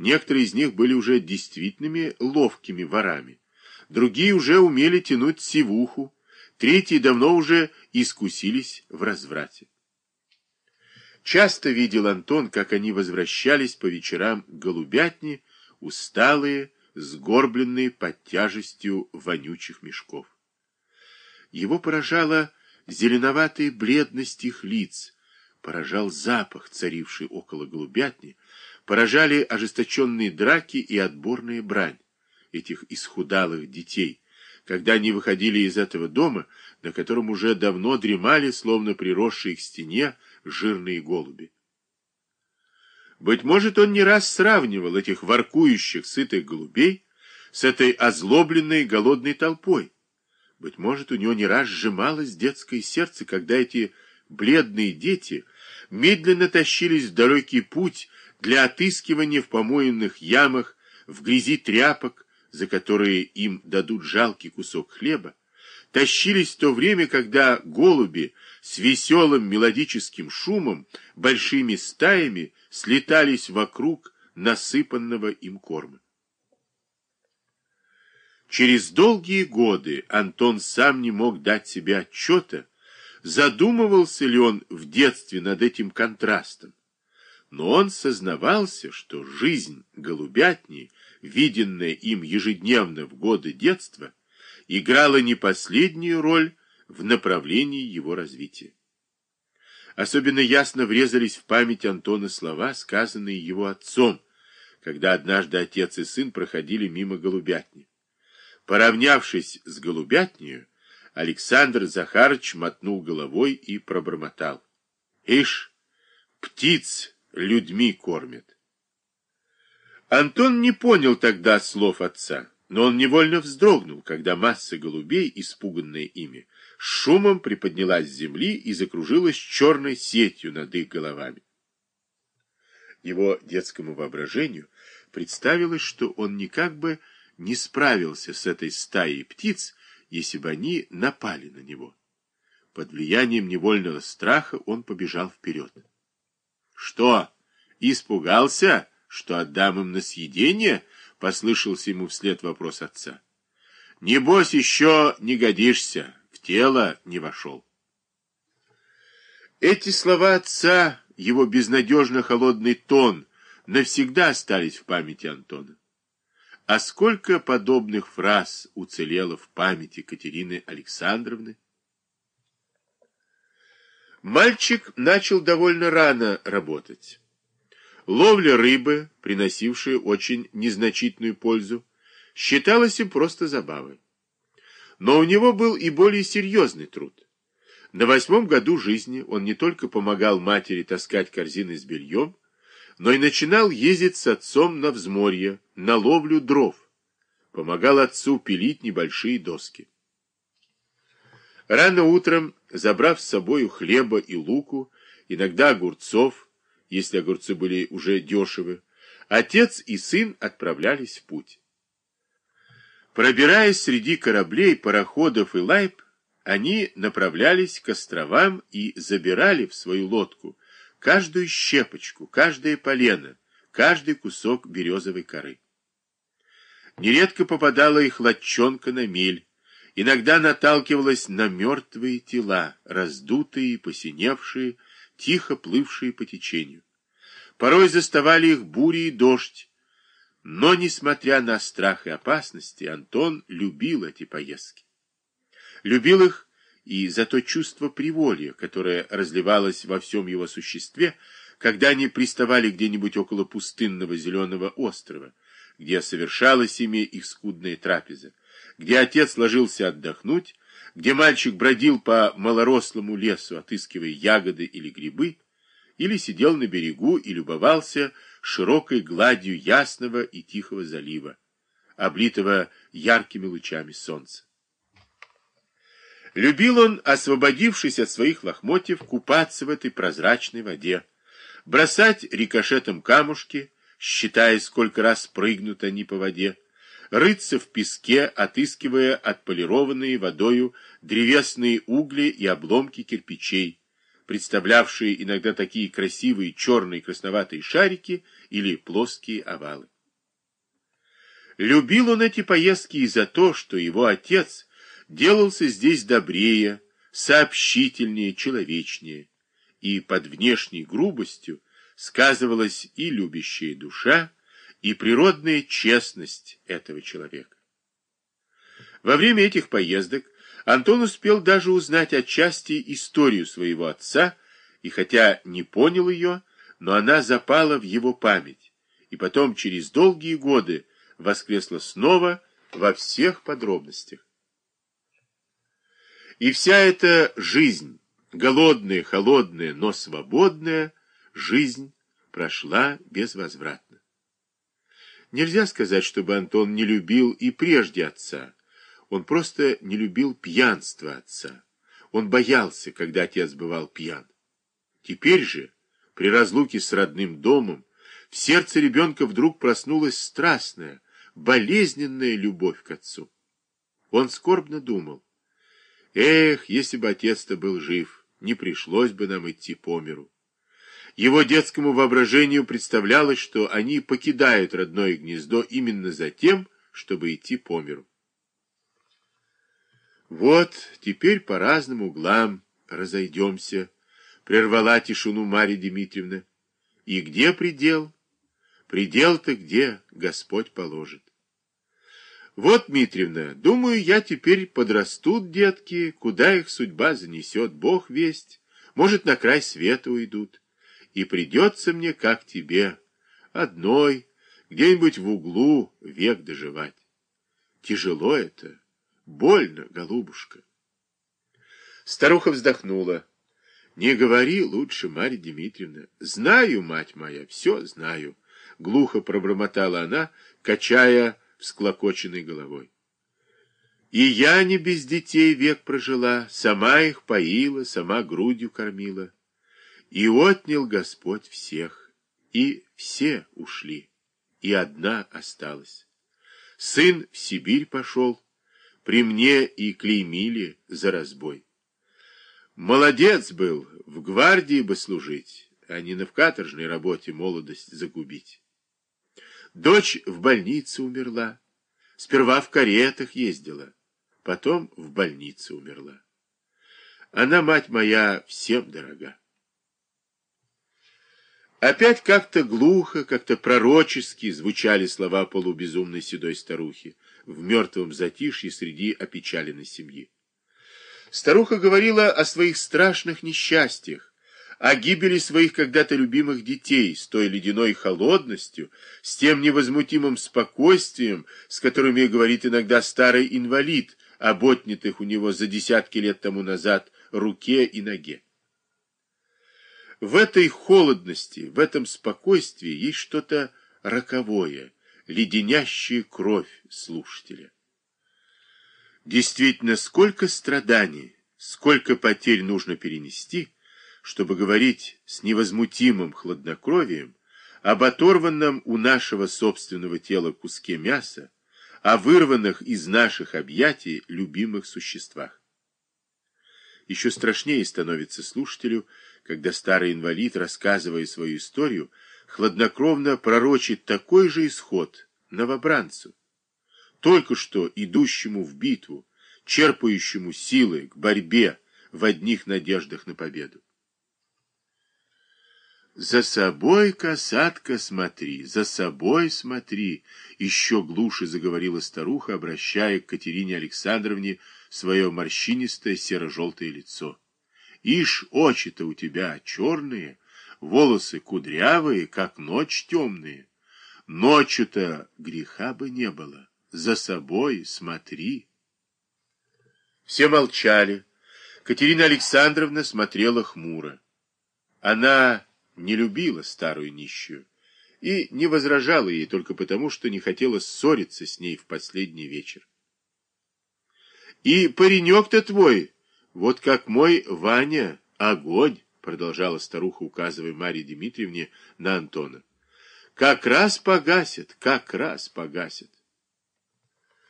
Некоторые из них были уже действительными ловкими ворами. Другие уже умели тянуть сивуху, третьи давно уже искусились в разврате. Часто видел Антон, как они возвращались по вечерам к голубятне, усталые, сгорбленные под тяжестью вонючих мешков. Его поражала зеленоватая бледность их лиц, поражал запах, царивший около голубятни, поражали ожесточенные драки и отборная брань этих исхудалых детей, когда они выходили из этого дома, на котором уже давно дремали, словно приросшие к стене, жирные голуби. Быть может, он не раз сравнивал этих воркующих, сытых голубей с этой озлобленной, голодной толпой. Быть может, у него не раз сжималось детское сердце, когда эти бледные дети медленно тащились в далекий путь для отыскивания в помоенных ямах, в грязи тряпок, за которые им дадут жалкий кусок хлеба, тащились в то время, когда голуби с веселым мелодическим шумом, большими стаями слетались вокруг насыпанного им корма. Через долгие годы Антон сам не мог дать себе отчета, задумывался ли он в детстве над этим контрастом. Но он сознавался, что жизнь голубятни, виденная им ежедневно в годы детства, играла не последнюю роль в направлении его развития. Особенно ясно врезались в память Антона слова, сказанные его отцом, когда однажды отец и сын проходили мимо голубятни. Поравнявшись с голубятнею, Александр Захарыч мотнул головой и пробормотал. «Ишь, птиц людьми кормят». Антон не понял тогда слов отца, но он невольно вздрогнул, когда масса голубей, испуганная ими, шумом приподнялась с земли и закружилась черной сетью над их головами. Его детскому воображению представилось, что он никак бы не справился с этой стаей птиц, если бы они напали на него. Под влиянием невольного страха он побежал вперед. — Что, испугался, что отдам им на съедение? — послышался ему вслед вопрос отца. — Небось, еще не годишься, в тело не вошел. Эти слова отца, его безнадежно холодный тон, навсегда остались в памяти Антона. А сколько подобных фраз уцелело в памяти Катерины Александровны? Мальчик начал довольно рано работать. Ловля рыбы, приносившая очень незначительную пользу, считалась им просто забавой. Но у него был и более серьезный труд. На восьмом году жизни он не только помогал матери таскать корзины с бельем, но и начинал ездить с отцом на взморье, на ловлю дров. Помогал отцу пилить небольшие доски. Рано утром, забрав с собою хлеба и луку, иногда огурцов, если огурцы были уже дешевы, отец и сын отправлялись в путь. Пробираясь среди кораблей, пароходов и лайб, они направлялись к островам и забирали в свою лодку каждую щепочку, каждое полено, каждый кусок березовой коры. Нередко попадала их лодчонка на мель, иногда наталкивалась на мертвые тела, раздутые и посиневшие, тихо плывшие по течению. Порой заставали их бури и дождь, но, несмотря на страх и опасности, Антон любил эти поездки. Любил их и за то чувство приволья, которое разливалось во всем его существе, когда они приставали где-нибудь около пустынного зеленого острова, где совершалась ими их скудная трапеза, где отец ложился отдохнуть, где мальчик бродил по малорослому лесу, отыскивая ягоды или грибы, или сидел на берегу и любовался широкой гладью ясного и тихого залива, облитого яркими лучами солнца. Любил он, освободившись от своих лохмотьев, купаться в этой прозрачной воде, бросать рикошетом камушки, считая, сколько раз прыгнут они по воде, рыться в песке, отыскивая отполированные водою древесные угли и обломки кирпичей, представлявшие иногда такие красивые черные красноватые шарики или плоские овалы. Любил он эти поездки и за то, что его отец делался здесь добрее, сообщительнее, человечнее, и под внешней грубостью сказывалась и любящая душа, и природная честность этого человека. Во время этих поездок Антон успел даже узнать отчасти историю своего отца, и хотя не понял ее, но она запала в его память, и потом через долгие годы воскресла снова во всех подробностях. И вся эта жизнь, голодная, холодная, но свободная, жизнь прошла безвозвратно. Нельзя сказать, чтобы Антон не любил и прежде отца. Он просто не любил пьянство отца. Он боялся, когда отец бывал пьян. Теперь же, при разлуке с родным домом, в сердце ребенка вдруг проснулась страстная, болезненная любовь к отцу. Он скорбно думал, эх, если бы отец-то был жив, не пришлось бы нам идти по миру. Его детскому воображению представлялось, что они покидают родное гнездо именно за тем, чтобы идти по миру. Вот, теперь по разным углам разойдемся, прервала тишину Марья Дмитриевна. И где предел? Предел-то где Господь положит. Вот, Дмитриевна, думаю, я теперь подрастут детки, куда их судьба занесет, Бог весть, может, на край света уйдут. И придется мне, как тебе, одной, где-нибудь в углу век доживать. Тяжело это, больно, голубушка. Старуха вздохнула. Не говори лучше, Марья Дмитриевна. Знаю, мать моя, все знаю. Глухо пробормотала она, качая всклокоченной головой. И я не без детей век прожила, сама их поила, сама грудью кормила. И отнял Господь всех, и все ушли, и одна осталась. Сын в Сибирь пошел, при мне и клеймили за разбой. Молодец был, в гвардии бы служить, а не на в каторжной работе молодость загубить. Дочь в больнице умерла, сперва в каретах ездила, потом в больнице умерла. Она, мать моя, всем дорога. Опять как-то глухо, как-то пророчески звучали слова полубезумной седой старухи в мертвом затишье среди опечаленной семьи. Старуха говорила о своих страшных несчастьях, о гибели своих когда-то любимых детей с той ледяной холодностью, с тем невозмутимым спокойствием, с которым ей говорит иногда старый инвалид, об у него за десятки лет тому назад руке и ноге. В этой холодности, в этом спокойствии есть что-то роковое, леденящее кровь слушателя. Действительно, сколько страданий, сколько потерь нужно перенести, чтобы говорить с невозмутимым хладнокровием об оторванном у нашего собственного тела куске мяса, о вырванных из наших объятий любимых существах. Еще страшнее становится слушателю, когда старый инвалид, рассказывая свою историю, хладнокровно пророчит такой же исход новобранцу только что идущему в битву, черпающему силы к борьбе в одних надеждах на победу. «За собой, касатка, смотри, за собой смотри!» Еще глуше заговорила старуха, обращая к Катерине Александровне свое морщинистое серо-желтое лицо. «Ишь, очи-то у тебя черные, волосы кудрявые, как ночь темные. Ночью-то греха бы не было за собой смотри. Все молчали. Катерина Александровна смотрела хмуро. Она не любила старую нищую и не возражала ей только потому, что не хотела ссориться с ней в последний вечер. «И паренек-то твой, вот как мой Ваня, огонь!» продолжала старуха, указывая Марье Дмитриевне на Антона. «Как раз погасит, как раз погасит!»